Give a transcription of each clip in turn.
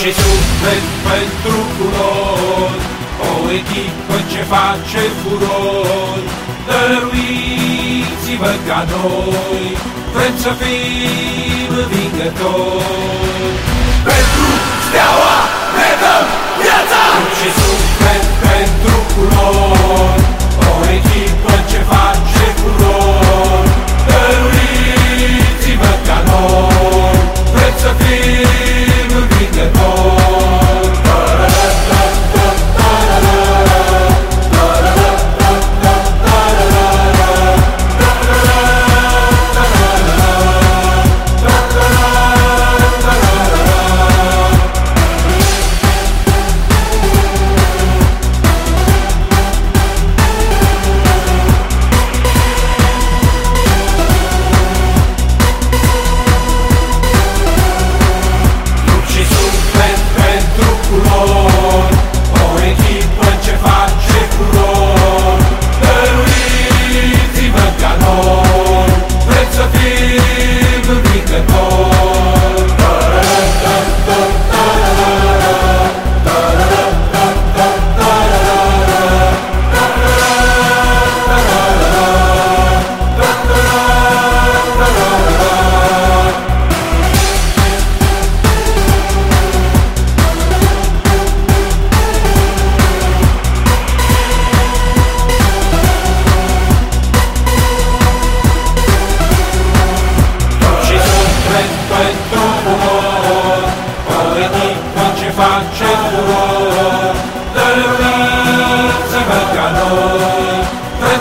și suflet pentru culori, o echipă ce face furori, dăruiți-vă ca noi, vrem să fim vingători.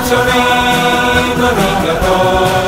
victory, the week